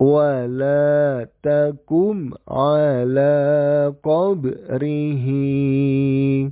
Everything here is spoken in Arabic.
ولا تكم على قبره